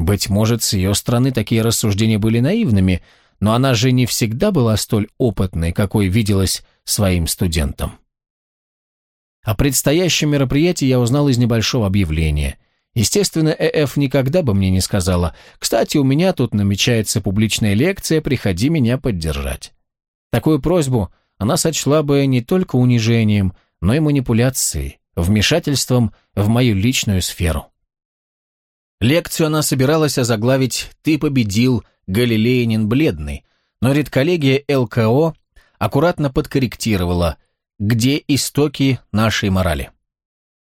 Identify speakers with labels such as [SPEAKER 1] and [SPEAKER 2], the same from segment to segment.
[SPEAKER 1] Быть может, с ее стороны такие рассуждения были наивными, но она же не всегда была столь опытной, какой виделась своим студентам. О предстоящем мероприятии я узнал из небольшого объявления. Естественно, ЭФ никогда бы мне не сказала, «Кстати, у меня тут намечается публичная лекция, приходи меня поддержать». Такую просьбу она сочла бы не только унижением, но и манипуляцией, вмешательством в мою личную сферу. Лекцию она собиралась озаглавить «Ты победил, Галилеянин бледный», но редколлегия ЛКО аккуратно подкорректировала «Где истоки нашей морали?».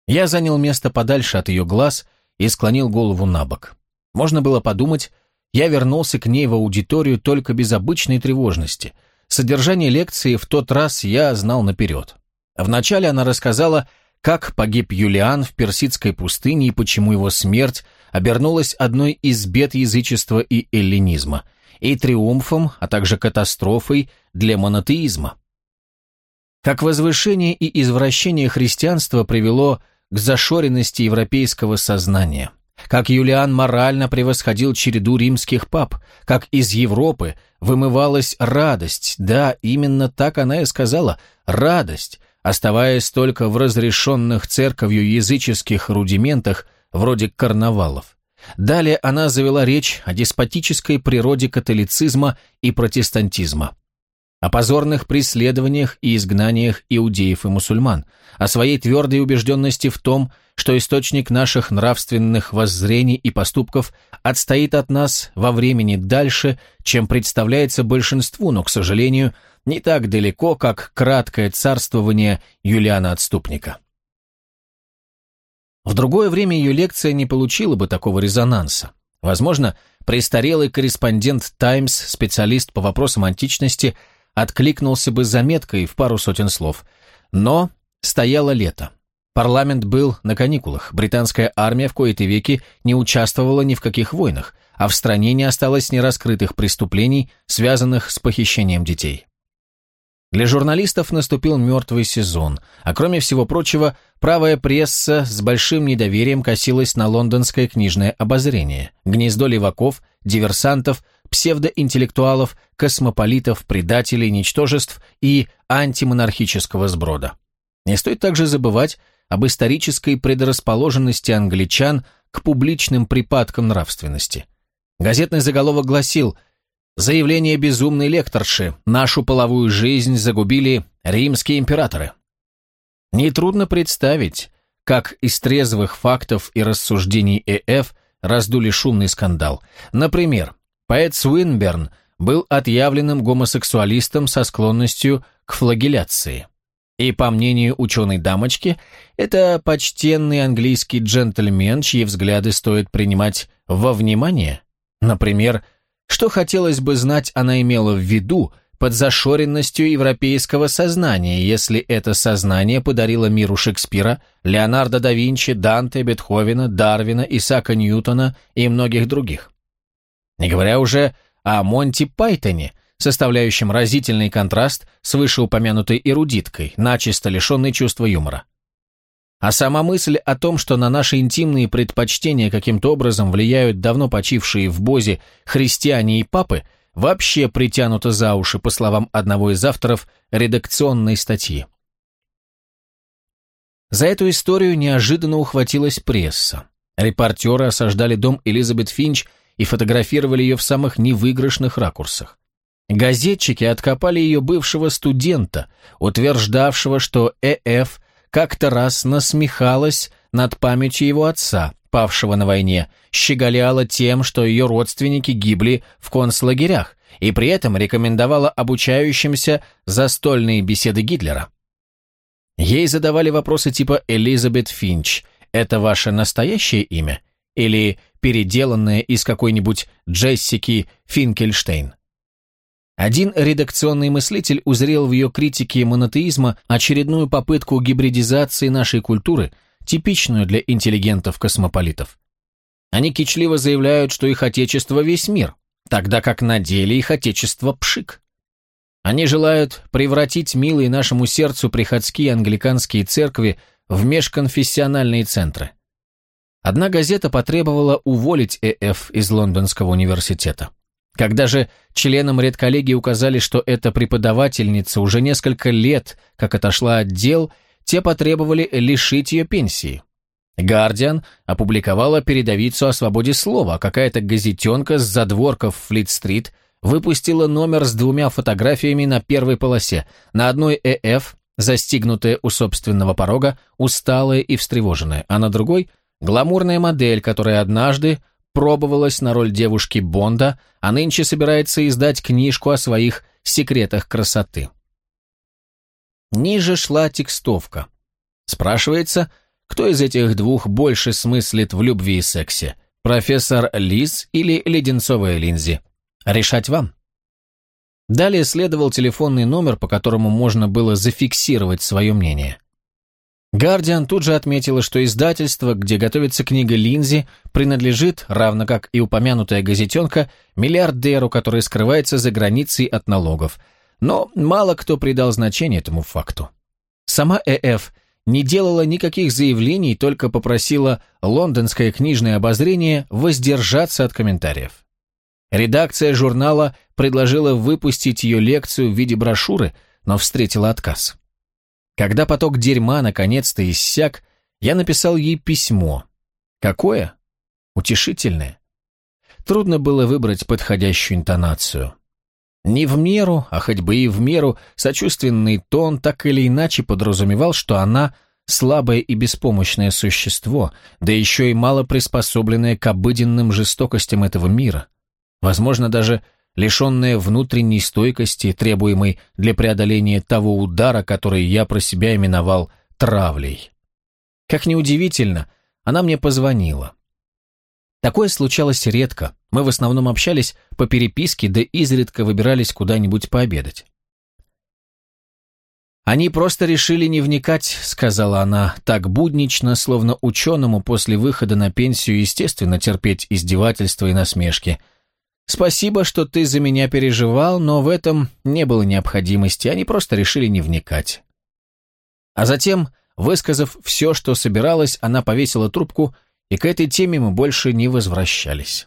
[SPEAKER 1] Я занял место подальше от ее глаз и склонил голову на бок. Можно было подумать, я вернулся к ней в аудиторию только без обычной тревожности. Содержание лекции в тот раз я знал наперед. Вначале она рассказала, как погиб Юлиан в персидской пустыне и почему его смерть обернулась одной из бед язычества и эллинизма, и триумфом, а также катастрофой для монотеизма. Как возвышение и извращение христианства привело к зашоренности европейского сознания, как Юлиан морально превосходил череду римских пап, как из Европы вымывалась радость, да, именно так она и сказала, радость, оставаясь только в разрешенных церковью языческих рудиментах, вроде карнавалов. Далее она завела речь о деспотической природе католицизма и протестантизма, о позорных преследованиях и изгнаниях иудеев и мусульман, о своей твердой убежденности в том, что источник наших нравственных воззрений и поступков отстоит от нас во времени дальше, чем представляется большинству, но, к сожалению, не так далеко, как краткое царствование Юлиана Отступника. В другое время ее лекция не получила бы такого резонанса. Возможно, престарелый корреспондент «Таймс», специалист по вопросам античности, откликнулся бы заметкой в пару сотен слов. Но стояло лето. Парламент был на каникулах, британская армия в кои-то веки не участвовала ни в каких войнах, а в стране не осталось нераскрытых преступлений, связанных с похищением детей. Для журналистов наступил мертвый сезон, а кроме всего прочего, правая пресса с большим недоверием косилась на лондонское книжное обозрение, гнездо леваков, диверсантов, псевдоинтеллектуалов, космополитов, предателей, ничтожеств и антимонархического сброда. Не стоит также забывать об исторической предрасположенности англичан к публичным припадкам нравственности. Газетный заголовок гласил Заявление безумной лекторши. Нашу половую жизнь загубили римские императоры. Нетрудно представить, как из трезвых фактов и рассуждений ЭФ раздули шумный скандал. Например, поэт Суинберн был отъявленным гомосексуалистом со склонностью к флагеляции. И, по мнению ученой дамочки, это почтенный английский джентльмен, чьи взгляды стоит принимать во внимание. Например, что хотелось бы знать, она имела в виду под зашоренностью европейского сознания, если это сознание подарило миру Шекспира, Леонардо да Винчи, Данте, Бетховена, Дарвина, Исаака Ньютона и многих других. Не говоря уже о Монти Пайтоне, составляющем разительный контраст с вышеупомянутой эрудиткой, начисто лишенной чувства юмора. А сама мысль о том, что на наши интимные предпочтения каким-то образом влияют давно почившие в Бозе христиане и папы, вообще притянута за уши, по словам одного из авторов редакционной статьи. За эту историю неожиданно ухватилась пресса. Репортеры осаждали дом Элизабет Финч и фотографировали ее в самых невыигрышных ракурсах. Газетчики откопали ее бывшего студента, утверждавшего, что ЭФ как-то раз насмехалась над памятью его отца, павшего на войне, щеголяла тем, что ее родственники гибли в концлагерях, и при этом рекомендовала обучающимся застольные беседы Гитлера. Ей задавали вопросы типа «Элизабет Финч, это ваше настоящее имя?» или «переделанное из какой-нибудь Джессики Финкельштейн?» Один редакционный мыслитель узрел в ее критике монотеизма очередную попытку гибридизации нашей культуры, типичную для интеллигентов-космополитов. Они кичливо заявляют, что их отечество весь мир, тогда как на деле их отечество пшик. Они желают превратить милые нашему сердцу приходские англиканские церкви в межконфессиональные центры. Одна газета потребовала уволить ЭФ из Лондонского университета. Когда же членам редколлегии указали, что эта преподавательница уже несколько лет как отошла от дел, те потребовали лишить ее пенсии. «Гардиан» опубликовала передовицу о свободе слова, а какая-то газетенка с задворков Флит-стрит выпустила номер с двумя фотографиями на первой полосе. На одной ЭФ, застигнутая у собственного порога, усталая и встревоженная, а на другой – гламурная модель, которая однажды пробовалась на роль девушки Бонда, а нынче собирается издать книжку о своих секретах красоты. Ниже шла текстовка. Спрашивается – кто из этих двух больше смыслит в любви и сексе? Профессор Лиз или Леденцовая Линзи? Решать вам. Далее следовал телефонный номер, по которому можно было зафиксировать свое мнение. Гардиан тут же отметила, что издательство, где готовится книга Линзи, принадлежит, равно как и упомянутая газетенка, миллиардеру, который скрывается за границей от налогов. Но мало кто придал значение этому факту. Сама ЭФ – не делала никаких заявлений, только попросила лондонское книжное обозрение воздержаться от комментариев. Редакция журнала предложила выпустить ее лекцию в виде брошюры, но встретила отказ. Когда поток дерьма наконец-то иссяк, я написал ей письмо. Какое? Утешительное. Трудно было выбрать подходящую интонацию. Не в меру, а хоть бы и в меру, сочувственный тон так или иначе подразумевал, что она слабое и беспомощное существо, да еще и мало приспособленное к обыденным жестокостям этого мира. Возможно, даже лишенное внутренней стойкости, требуемой для преодоления того удара, который я про себя именовал травлей. Как неудивительно, она мне позвонила. Такое случалось редко. Мы в основном общались по переписке, да изредка выбирались куда-нибудь пообедать. «Они просто решили не вникать», — сказала она, так буднично, словно ученому после выхода на пенсию естественно терпеть издевательства и насмешки. «Спасибо, что ты за меня переживал, но в этом не было необходимости, они просто решили не вникать». А затем, высказав все, что собиралась, она повесила трубку и к этой теме мы больше не возвращались.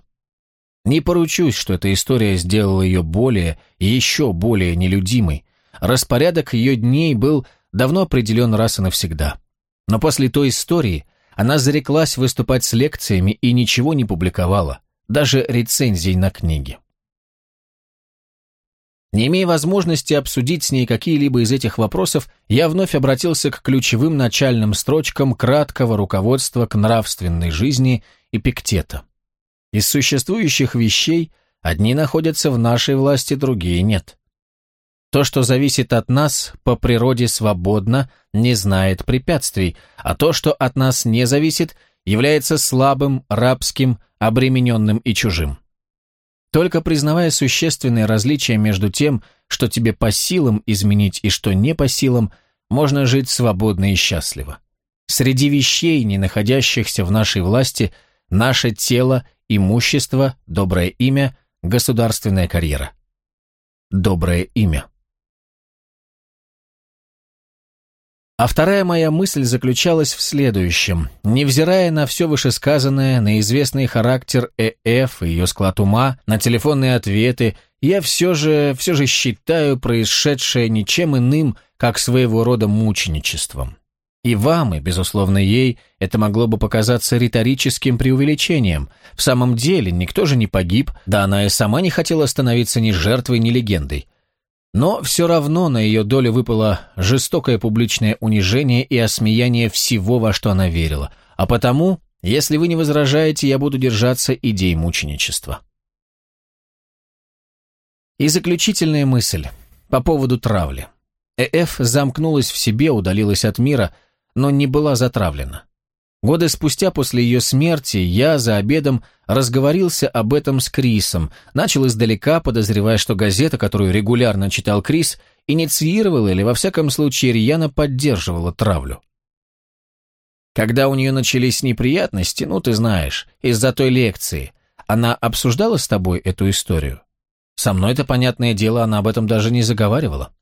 [SPEAKER 1] Не поручусь, что эта история сделала ее более еще более нелюдимой. Распорядок ее дней был давно определен раз и навсегда. Но после той истории она зареклась выступать с лекциями и ничего не публиковала, даже рецензий на книги. Не имея возможности обсудить с ней какие-либо из этих вопросов, я вновь обратился к ключевым начальным строчкам краткого руководства к нравственной жизни Эпиктета. Из существующих вещей одни находятся в нашей власти, другие нет. То, что зависит от нас, по природе свободно, не знает препятствий, а то, что от нас не зависит, является слабым, рабским, обремененным и чужим. Только признавая существенные различия между тем, что тебе по силам изменить и что не по силам, можно жить свободно и счастливо. Среди вещей, не находящихся в нашей власти, наше тело, имущество, доброе имя, государственная карьера. Доброе имя. А вторая моя мысль заключалась в следующем. Невзирая на все вышесказанное, на известный характер ЭФ и ее склад ума, на телефонные ответы, я все же, все же считаю происшедшее ничем иным, как своего рода мученичеством. И вам, и, безусловно, ей, это могло бы показаться риторическим преувеличением. В самом деле, никто же не погиб, да она и сама не хотела становиться ни жертвой, ни легендой. Но все равно на ее долю выпало жестокое публичное унижение и осмеяние всего, во что она верила. А потому, если вы не возражаете, я буду держаться идей мученичества. И заключительная мысль по поводу травли. ЭФ замкнулась в себе, удалилась от мира, но не была затравлена. Годы спустя после ее смерти я за обедом разговорился об этом с Крисом, начал издалека, подозревая, что газета, которую регулярно читал Крис, инициировала или, во всяком случае, рьяно поддерживала травлю. Когда у нее начались неприятности, ну, ты знаешь, из-за той лекции, она обсуждала с тобой эту историю? Со мной-то, понятное дело, она об этом даже не заговаривала.